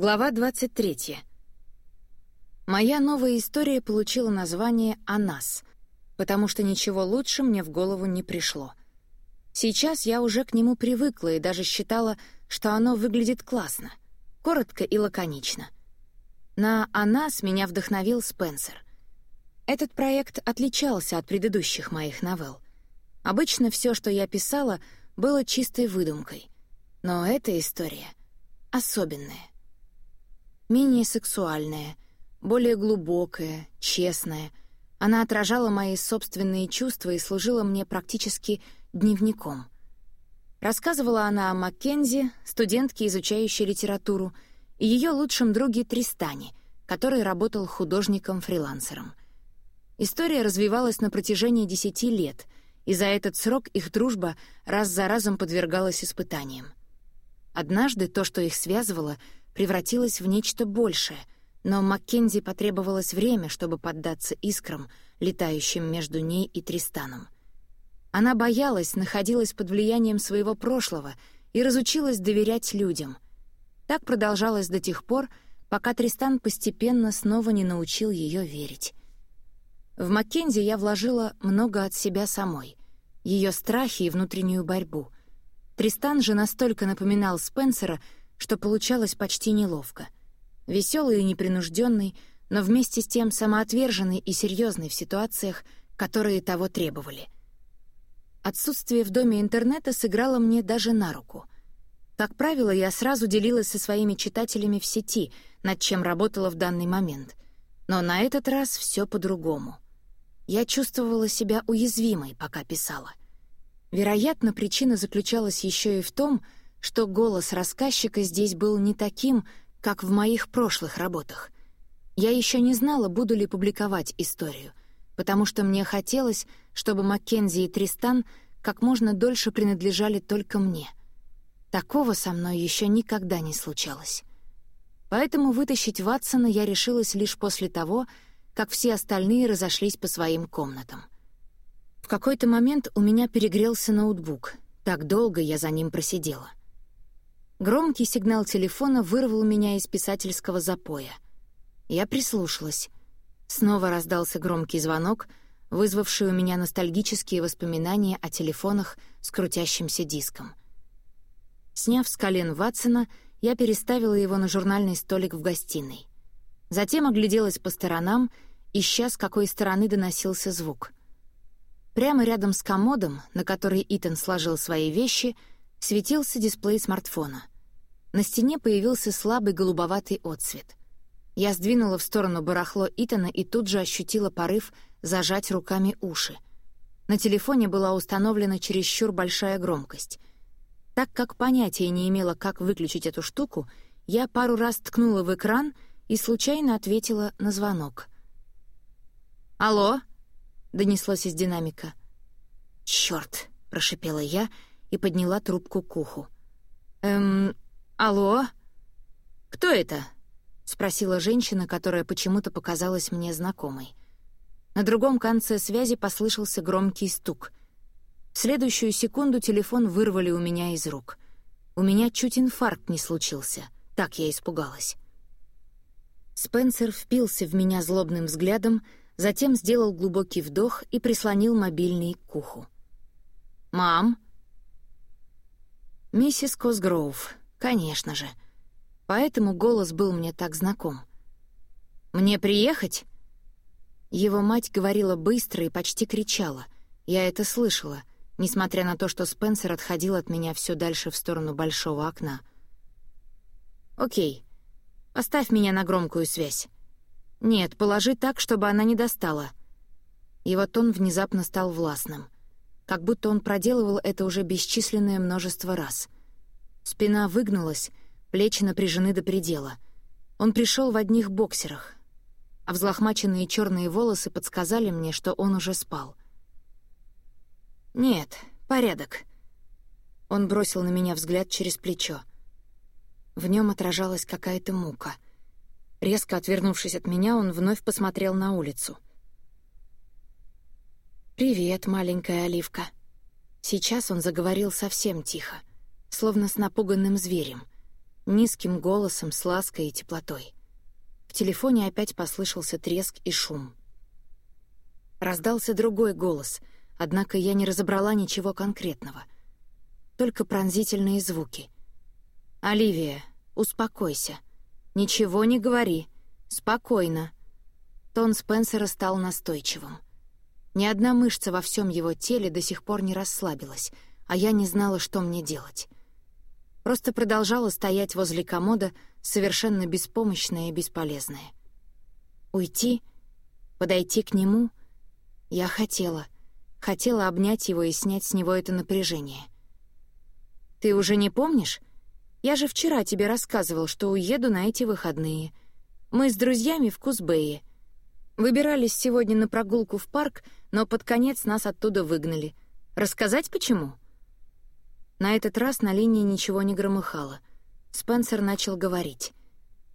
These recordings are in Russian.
Глава 23. Моя новая история получила название «О нас», потому что ничего лучше мне в голову не пришло. Сейчас я уже к нему привыкла и даже считала, что оно выглядит классно, коротко и лаконично. На «О нас» меня вдохновил Спенсер. Этот проект отличался от предыдущих моих новелл. Обычно все, что я писала, было чистой выдумкой. Но эта история особенная менее сексуальная, более глубокая, честная. Она отражала мои собственные чувства и служила мне практически дневником. Рассказывала она о Маккензи, студентке, изучающей литературу, и ее лучшем друге Тристане, который работал художником-фрилансером. История развивалась на протяжении десяти лет, и за этот срок их дружба раз за разом подвергалась испытаниям. Однажды то, что их связывало — превратилась в нечто большее, но Маккензи потребовалось время, чтобы поддаться искрам, летающим между ней и Тристаном. Она боялась, находилась под влиянием своего прошлого и разучилась доверять людям. Так продолжалось до тех пор, пока Тристан постепенно снова не научил ее верить. В Маккензи я вложила много от себя самой, ее страхи и внутреннюю борьбу. Тристан же настолько напоминал Спенсера — что получалось почти неловко. Веселый и непринужденный, но вместе с тем самоотверженный и серьезный в ситуациях, которые того требовали. Отсутствие в доме интернета сыграло мне даже на руку. Как правило, я сразу делилась со своими читателями в сети, над чем работала в данный момент. Но на этот раз все по-другому. Я чувствовала себя уязвимой, пока писала. Вероятно, причина заключалась еще и в том, что что голос рассказчика здесь был не таким, как в моих прошлых работах. Я еще не знала, буду ли публиковать историю, потому что мне хотелось, чтобы Маккензи и Тристан как можно дольше принадлежали только мне. Такого со мной еще никогда не случалось. Поэтому вытащить Ватсона я решилась лишь после того, как все остальные разошлись по своим комнатам. В какой-то момент у меня перегрелся ноутбук. Так долго я за ним просидела. Громкий сигнал телефона вырвал меня из писательского запоя. Я прислушалась. Снова раздался громкий звонок, вызвавший у меня ностальгические воспоминания о телефонах с крутящимся диском. Сняв с колен Ватсона, я переставила его на журнальный столик в гостиной. Затем огляделась по сторонам, ища, с какой стороны доносился звук. Прямо рядом с комодом, на который Итан сложил свои вещи — светился дисплей смартфона. На стене появился слабый голубоватый отсвет. Я сдвинула в сторону барахло Итана и тут же ощутила порыв зажать руками уши. На телефоне была установлена чересчур большая громкость. Так как понятия не имела, как выключить эту штуку, я пару раз ткнула в экран и случайно ответила на звонок. «Алло?» — донеслось из динамика. «Чёрт!» — прошипела я — и подняла трубку к уху. «Эм, алло? Кто это?» — спросила женщина, которая почему-то показалась мне знакомой. На другом конце связи послышался громкий стук. В следующую секунду телефон вырвали у меня из рук. У меня чуть инфаркт не случился, так я испугалась. Спенсер впился в меня злобным взглядом, затем сделал глубокий вдох и прислонил мобильный к уху. «Мам!» Миссис Косгроув, конечно же. Поэтому голос был мне так знаком. «Мне приехать?» Его мать говорила быстро и почти кричала. Я это слышала, несмотря на то, что Спенсер отходил от меня все дальше в сторону большого окна. «Окей, поставь меня на громкую связь. Нет, положи так, чтобы она не достала». Его тон внезапно стал властным — как будто он проделывал это уже бесчисленное множество раз. Спина выгнулась, плечи напряжены до предела. Он пришел в одних боксерах, а взлохмаченные черные волосы подсказали мне, что он уже спал. «Нет, порядок». Он бросил на меня взгляд через плечо. В нем отражалась какая-то мука. Резко отвернувшись от меня, он вновь посмотрел на улицу — «Привет, маленькая оливка». Сейчас он заговорил совсем тихо, словно с напуганным зверем. Низким голосом, с лаской и теплотой. В телефоне опять послышался треск и шум. Раздался другой голос, однако я не разобрала ничего конкретного. Только пронзительные звуки. «Оливия, успокойся. Ничего не говори. Спокойно». Тон Спенсера стал настойчивым. Ни одна мышца во всем его теле до сих пор не расслабилась, а я не знала, что мне делать. Просто продолжала стоять возле комода, совершенно беспомощная и бесполезная. Уйти? Подойти к нему? Я хотела. Хотела обнять его и снять с него это напряжение. «Ты уже не помнишь? Я же вчера тебе рассказывал, что уеду на эти выходные. Мы с друзьями в Кузбее. Выбирались сегодня на прогулку в парк, но под конец нас оттуда выгнали. Рассказать почему?» На этот раз на линии ничего не громыхало. Спенсер начал говорить.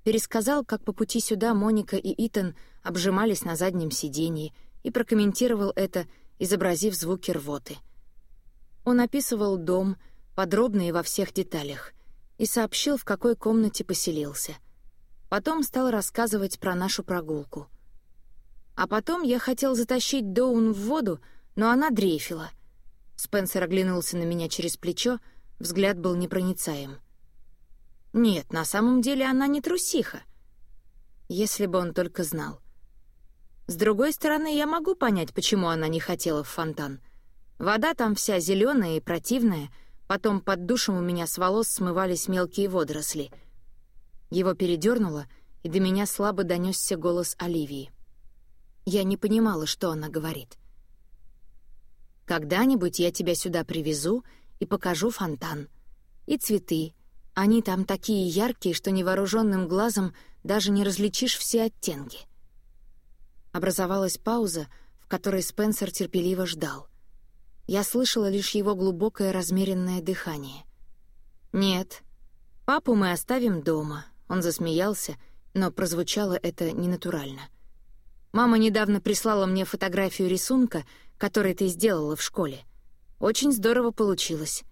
Пересказал, как по пути сюда Моника и Итан обжимались на заднем сиденье, и прокомментировал это, изобразив звуки рвоты. Он описывал дом, подробно и во всех деталях, и сообщил, в какой комнате поселился. Потом стал рассказывать про нашу прогулку. А потом я хотел затащить Доун в воду, но она дрейфила. Спенсер оглянулся на меня через плечо, взгляд был непроницаем. Нет, на самом деле она не трусиха. Если бы он только знал. С другой стороны, я могу понять, почему она не хотела в фонтан. Вода там вся зеленая и противная, потом под душем у меня с волос смывались мелкие водоросли. Его передернуло, и до меня слабо донесся голос Оливии. Я не понимала, что она говорит. «Когда-нибудь я тебя сюда привезу и покажу фонтан. И цветы. Они там такие яркие, что невооруженным глазом даже не различишь все оттенки». Образовалась пауза, в которой Спенсер терпеливо ждал. Я слышала лишь его глубокое размеренное дыхание. «Нет, папу мы оставим дома», — он засмеялся, но прозвучало это ненатурально. Мама недавно прислала мне фотографию рисунка, который ты сделала в школе. Очень здорово получилось.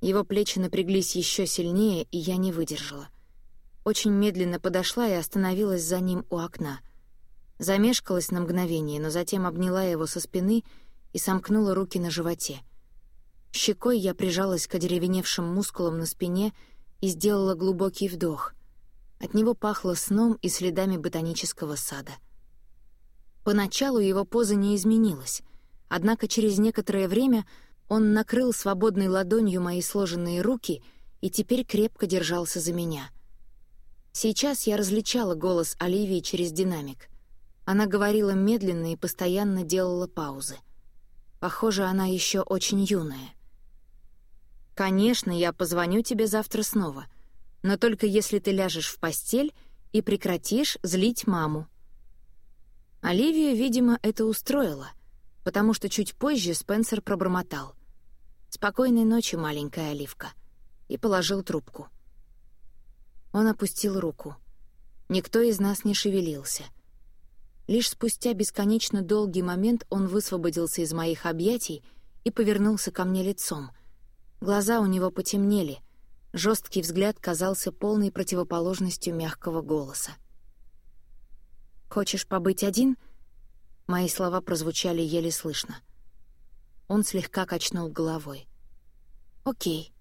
Его плечи напряглись еще сильнее, и я не выдержала. Очень медленно подошла и остановилась за ним у окна. Замешкалась на мгновение, но затем обняла его со спины и сомкнула руки на животе. Щекой я прижалась к одеревеневшим мускулам на спине и сделала глубокий вдох. От него пахло сном и следами ботанического сада — Поначалу его поза не изменилась, однако через некоторое время он накрыл свободной ладонью мои сложенные руки и теперь крепко держался за меня. Сейчас я различала голос Оливии через динамик. Она говорила медленно и постоянно делала паузы. Похоже, она еще очень юная. «Конечно, я позвоню тебе завтра снова, но только если ты ляжешь в постель и прекратишь злить маму», Оливия, видимо, это устроила, потому что чуть позже Спенсер пробормотал. «Спокойной ночи, маленькая оливка», и положил трубку. Он опустил руку. Никто из нас не шевелился. Лишь спустя бесконечно долгий момент он высвободился из моих объятий и повернулся ко мне лицом. Глаза у него потемнели, жесткий взгляд казался полной противоположностью мягкого голоса. «Хочешь побыть один?» Мои слова прозвучали еле слышно. Он слегка качнул головой. «Окей».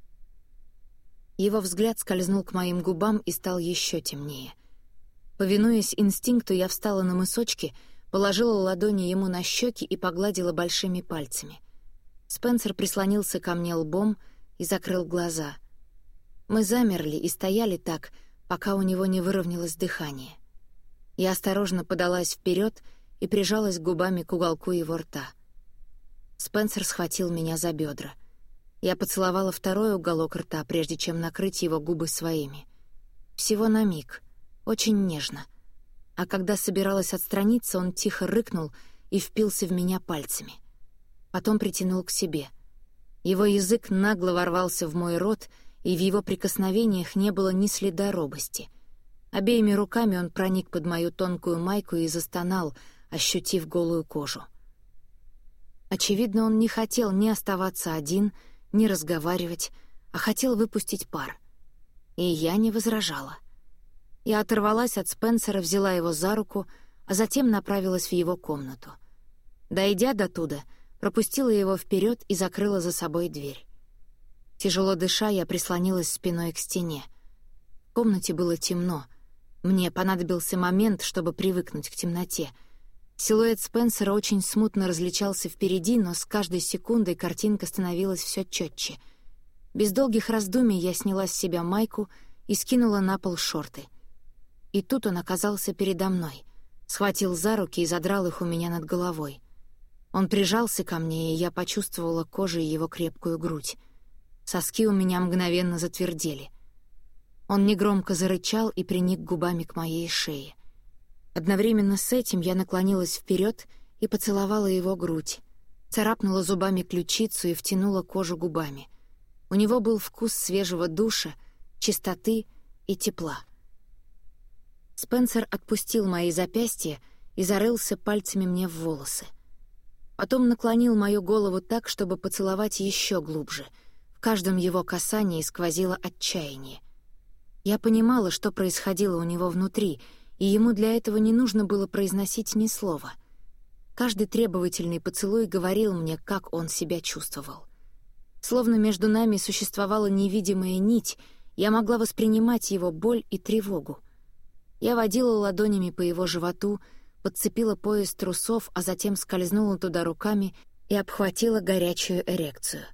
Его взгляд скользнул к моим губам и стал еще темнее. Повинуясь инстинкту, я встала на мысочки, положила ладони ему на щеки и погладила большими пальцами. Спенсер прислонился ко мне лбом и закрыл глаза. Мы замерли и стояли так, пока у него не выровнялось дыхание. Я осторожно подалась вперед и прижалась губами к уголку его рта. Спенсер схватил меня за бедра. Я поцеловала второй уголок рта, прежде чем накрыть его губы своими. Всего на миг, очень нежно. А когда собиралась отстраниться, он тихо рыкнул и впился в меня пальцами. Потом притянул к себе. Его язык нагло ворвался в мой рот, и в его прикосновениях не было ни следа робости — Обеими руками он проник под мою тонкую майку и застонал, ощутив голую кожу. Очевидно, он не хотел ни оставаться один, ни разговаривать, а хотел выпустить пар. И я не возражала. Я оторвалась от Спенсера, взяла его за руку, а затем направилась в его комнату. Дойдя до туда, пропустила его вперед и закрыла за собой дверь. Тяжело дыша, я прислонилась спиной к стене. В комнате было темно. Мне понадобился момент, чтобы привыкнуть к темноте. Силуэт Спенсера очень смутно различался впереди, но с каждой секундой картинка становилась все четче. Без долгих раздумий я сняла с себя майку и скинула на пол шорты. И тут он оказался передо мной, схватил за руки и задрал их у меня над головой. Он прижался ко мне, и я почувствовала кожей его крепкую грудь. Соски у меня мгновенно затвердели. Он негромко зарычал и приник губами к моей шее. Одновременно с этим я наклонилась вперед и поцеловала его грудь, царапнула зубами ключицу и втянула кожу губами. У него был вкус свежего душа, чистоты и тепла. Спенсер отпустил мои запястья и зарылся пальцами мне в волосы. Потом наклонил мою голову так, чтобы поцеловать еще глубже — каждом его касании сквозило отчаяние. Я понимала, что происходило у него внутри, и ему для этого не нужно было произносить ни слова. Каждый требовательный поцелуй говорил мне, как он себя чувствовал. Словно между нами существовала невидимая нить, я могла воспринимать его боль и тревогу. Я водила ладонями по его животу, подцепила пояс трусов, а затем скользнула туда руками и обхватила горячую эрекцию —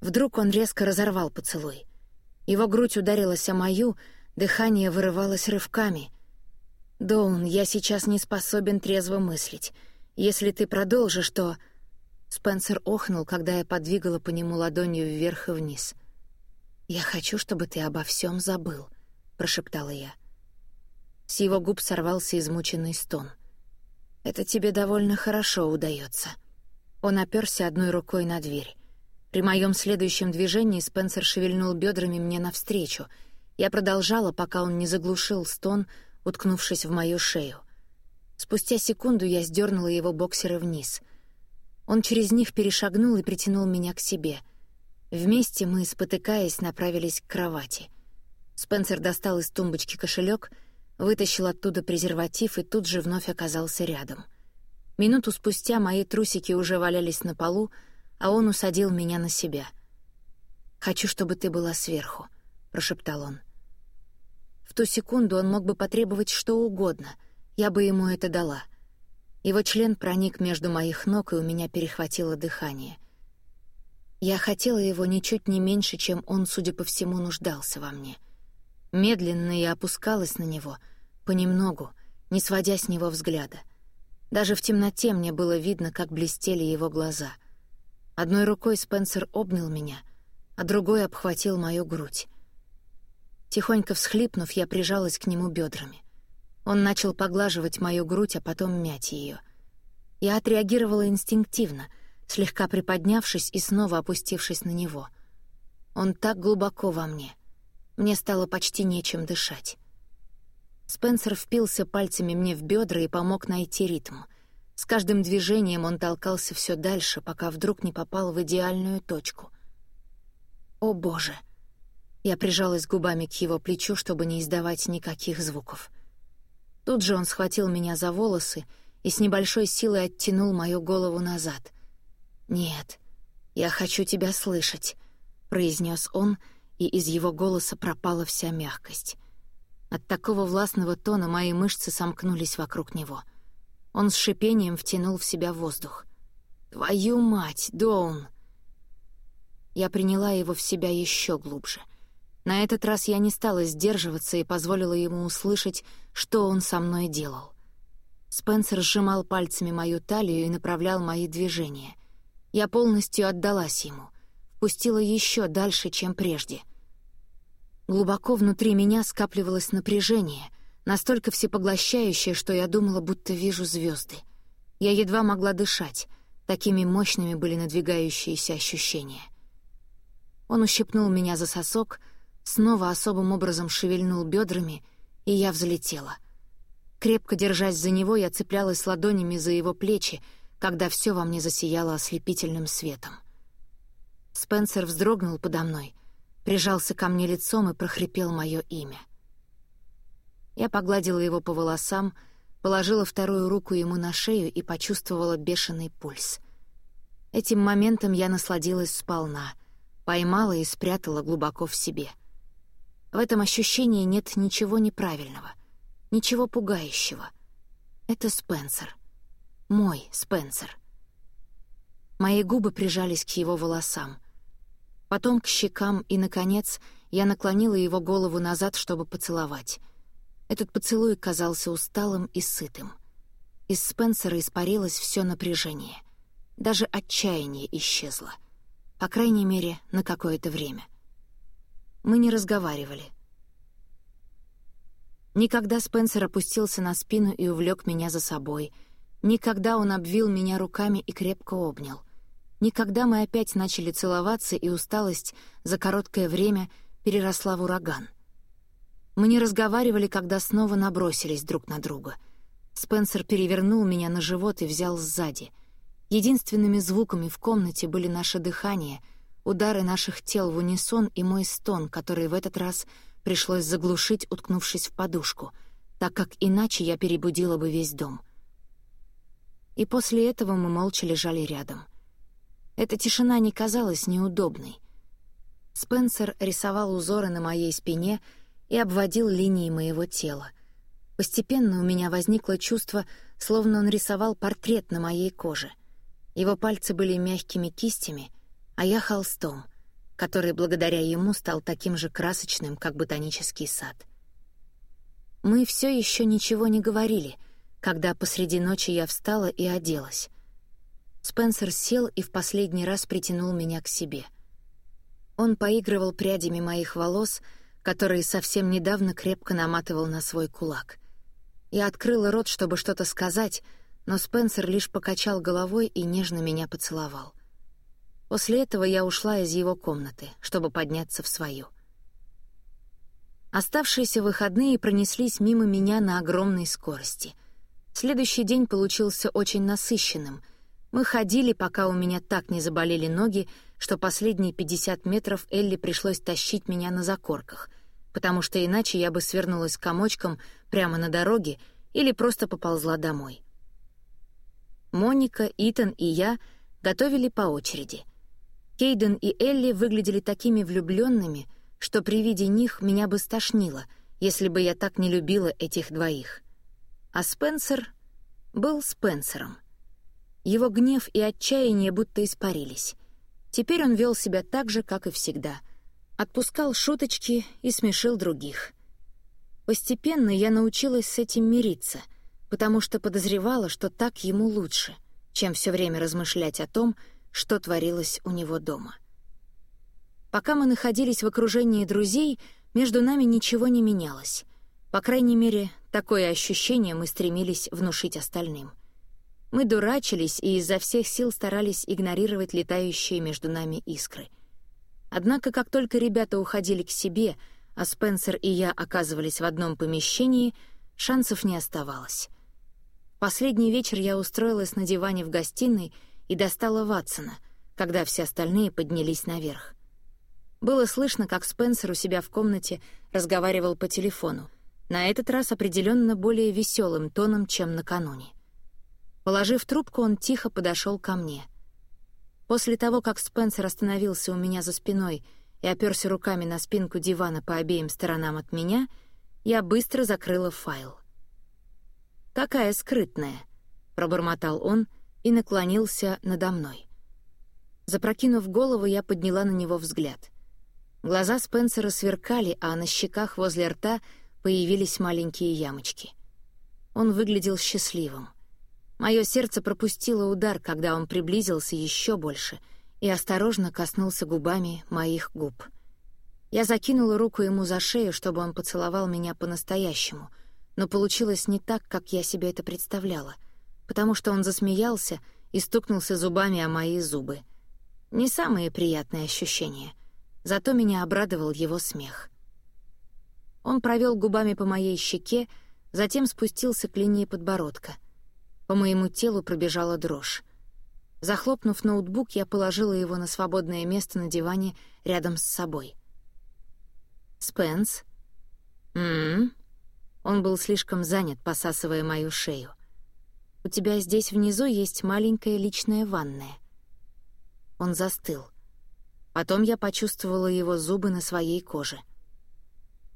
Вдруг он резко разорвал поцелуй. Его грудь ударилась о мою, дыхание вырывалось рывками. «Доун, я сейчас не способен трезво мыслить. Если ты продолжишь, то...» Спенсер охнул, когда я подвигала по нему ладонью вверх и вниз. «Я хочу, чтобы ты обо всем забыл», — прошептала я. С его губ сорвался измученный стон. «Это тебе довольно хорошо удается. Он оперся одной рукой на дверь. При моем следующем движении Спенсер шевельнул бедрами мне навстречу. Я продолжала, пока он не заглушил стон, уткнувшись в мою шею. Спустя секунду я сдернула его боксеры вниз. Он через них перешагнул и притянул меня к себе. Вместе мы, спотыкаясь, направились к кровати. Спенсер достал из тумбочки кошелек, вытащил оттуда презерватив и тут же вновь оказался рядом. Минуту спустя мои трусики уже валялись на полу, а он усадил меня на себя. «Хочу, чтобы ты была сверху», — прошептал он. В ту секунду он мог бы потребовать что угодно, я бы ему это дала. Его член проник между моих ног, и у меня перехватило дыхание. Я хотела его ничуть не меньше, чем он, судя по всему, нуждался во мне. Медленно я опускалась на него, понемногу, не сводя с него взгляда. Даже в темноте мне было видно, как блестели его глаза — Одной рукой Спенсер обнял меня, а другой обхватил мою грудь. Тихонько всхлипнув, я прижалась к нему бедрами. Он начал поглаживать мою грудь, а потом мять ее. Я отреагировала инстинктивно, слегка приподнявшись и снова опустившись на него. Он так глубоко во мне. Мне стало почти нечем дышать. Спенсер впился пальцами мне в бедра и помог найти ритм — с каждым движением он толкался все дальше, пока вдруг не попал в идеальную точку. «О, Боже!» Я прижалась губами к его плечу, чтобы не издавать никаких звуков. Тут же он схватил меня за волосы и с небольшой силой оттянул мою голову назад. «Нет, я хочу тебя слышать», — произнес он, и из его голоса пропала вся мягкость. От такого властного тона мои мышцы сомкнулись вокруг него — он с шипением втянул в себя воздух. «Твою мать, Доун!» Я приняла его в себя еще глубже. На этот раз я не стала сдерживаться и позволила ему услышать, что он со мной делал. Спенсер сжимал пальцами мою талию и направлял мои движения. Я полностью отдалась ему, впустила еще дальше, чем прежде. Глубоко внутри меня скапливалось напряжение — настолько всепоглощающее, что я думала, будто вижу звезды. Я едва могла дышать, такими мощными были надвигающиеся ощущения. Он ущипнул меня за сосок, снова особым образом шевельнул бедрами, и я взлетела. Крепко держась за него, я цеплялась ладонями за его плечи, когда все во мне засияло ослепительным светом. Спенсер вздрогнул подо мной, прижался ко мне лицом и прохрипел мое имя. Я погладила его по волосам, положила вторую руку ему на шею и почувствовала бешеный пульс. Этим моментом я насладилась сполна, поймала и спрятала глубоко в себе. В этом ощущении нет ничего неправильного, ничего пугающего. Это Спенсер. Мой Спенсер. Мои губы прижались к его волосам. Потом к щекам, и, наконец, я наклонила его голову назад, чтобы поцеловать. Этот поцелуй казался усталым и сытым. Из Спенсера испарилось все напряжение. Даже отчаяние исчезло. По крайней мере, на какое-то время. Мы не разговаривали. Никогда Спенсер опустился на спину и увлек меня за собой. Никогда он обвил меня руками и крепко обнял. Никогда мы опять начали целоваться, и усталость за короткое время переросла в ураган — мы не разговаривали, когда снова набросились друг на друга. Спенсер перевернул меня на живот и взял сзади. Единственными звуками в комнате были наше дыхание, удары наших тел в унисон и мой стон, который в этот раз пришлось заглушить, уткнувшись в подушку, так как иначе я перебудила бы весь дом. И после этого мы молча лежали рядом. Эта тишина не казалась неудобной. Спенсер рисовал узоры на моей спине — и обводил линии моего тела. Постепенно у меня возникло чувство, словно он рисовал портрет на моей коже. Его пальцы были мягкими кистями, а я холстом, который благодаря ему стал таким же красочным, как ботанический сад. Мы все еще ничего не говорили, когда посреди ночи я встала и оделась. Спенсер сел и в последний раз притянул меня к себе. Он поигрывал прядями моих волос, который совсем недавно крепко наматывал на свой кулак. Я открыла рот, чтобы что-то сказать, но Спенсер лишь покачал головой и нежно меня поцеловал. После этого я ушла из его комнаты, чтобы подняться в свою. Оставшиеся выходные пронеслись мимо меня на огромной скорости. Следующий день получился очень насыщенным. Мы ходили, пока у меня так не заболели ноги, что последние 50 метров Элли пришлось тащить меня на закорках, потому что иначе я бы свернулась комочком прямо на дороге или просто поползла домой. Моника, Итан и я готовили по очереди. Кейден и Элли выглядели такими влюбленными, что при виде них меня бы стошнило, если бы я так не любила этих двоих. А Спенсер был Спенсером. Его гнев и отчаяние будто испарились. Теперь он вел себя так же, как и всегда — отпускал шуточки и смешил других. Постепенно я научилась с этим мириться, потому что подозревала, что так ему лучше, чем все время размышлять о том, что творилось у него дома. Пока мы находились в окружении друзей, между нами ничего не менялось. По крайней мере, такое ощущение мы стремились внушить остальным. Мы дурачились и изо всех сил старались игнорировать летающие между нами искры — Однако, как только ребята уходили к себе, а Спенсер и я оказывались в одном помещении, шансов не оставалось. Последний вечер я устроилась на диване в гостиной и достала Ватсона, когда все остальные поднялись наверх. Было слышно, как Спенсер у себя в комнате разговаривал по телефону, на этот раз определенно более веселым тоном, чем накануне. Положив трубку, он тихо подошел ко мне — После того, как Спенсер остановился у меня за спиной и оперся руками на спинку дивана по обеим сторонам от меня, я быстро закрыла файл. «Какая скрытная», — пробормотал он и наклонился надо мной. Запрокинув голову, я подняла на него взгляд. Глаза Спенсера сверкали, а на щеках возле рта появились маленькие ямочки. Он выглядел счастливым. Мое сердце пропустило удар, когда он приблизился еще больше и осторожно коснулся губами моих губ. Я закинула руку ему за шею, чтобы он поцеловал меня по-настоящему, но получилось не так, как я себе это представляла, потому что он засмеялся и стукнулся зубами о мои зубы. Не самые приятные ощущения, зато меня обрадовал его смех. Он провел губами по моей щеке, затем спустился к линии подбородка — по моему телу пробежала дрожь. Захлопнув ноутбук, я положила его на свободное место на диване рядом с собой. «Спенс?» «М-м-м». Он был слишком занят, посасывая мою шею. «У тебя здесь внизу есть маленькая личная ванная». Он застыл. Потом я почувствовала его зубы на своей коже.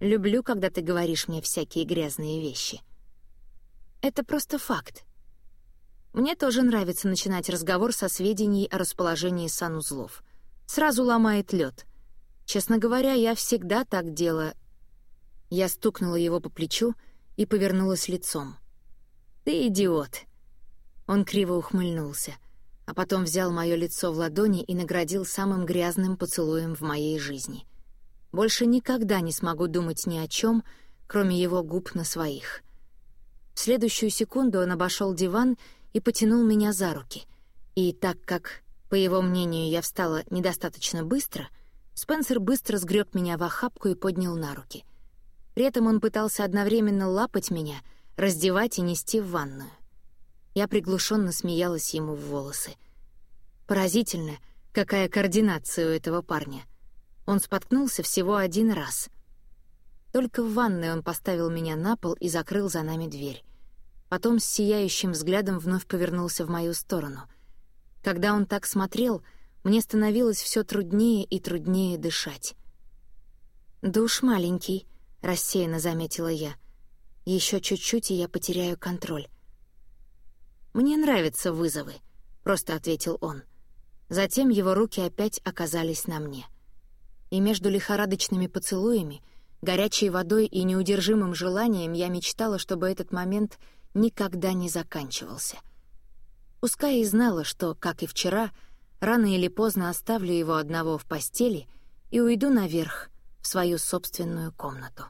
«Люблю, когда ты говоришь мне всякие грязные вещи». «Это просто факт», мне тоже нравится начинать разговор со сведений о расположении санузлов. Сразу ломает лед. Честно говоря, я всегда так делаю. Я стукнула его по плечу и повернулась лицом. «Ты идиот!» Он криво ухмыльнулся, а потом взял мое лицо в ладони и наградил самым грязным поцелуем в моей жизни. Больше никогда не смогу думать ни о чем, кроме его губ на своих. В следующую секунду он обошел диван и потянул меня за руки. И так как, по его мнению, я встала недостаточно быстро, Спенсер быстро сгреб меня в охапку и поднял на руки. При этом он пытался одновременно лапать меня, раздевать и нести в ванную. Я приглушенно смеялась ему в волосы. Поразительно, какая координация у этого парня. Он споткнулся всего один раз. Только в ванной он поставил меня на пол и закрыл за нами дверь. Потом с сияющим взглядом вновь повернулся в мою сторону. Когда он так смотрел, мне становилось все труднее и труднее дышать. «Душ маленький», — рассеянно заметила я. Еще чуть-чуть, и я потеряю контроль. «Мне нравятся вызовы», — просто ответил он. Затем его руки опять оказались на мне. И между лихорадочными поцелуями, горячей водой и неудержимым желанием я мечтала, чтобы этот момент — никогда не заканчивался. Пускай и знала, что, как и вчера, рано или поздно оставлю его одного в постели и уйду наверх в свою собственную комнату.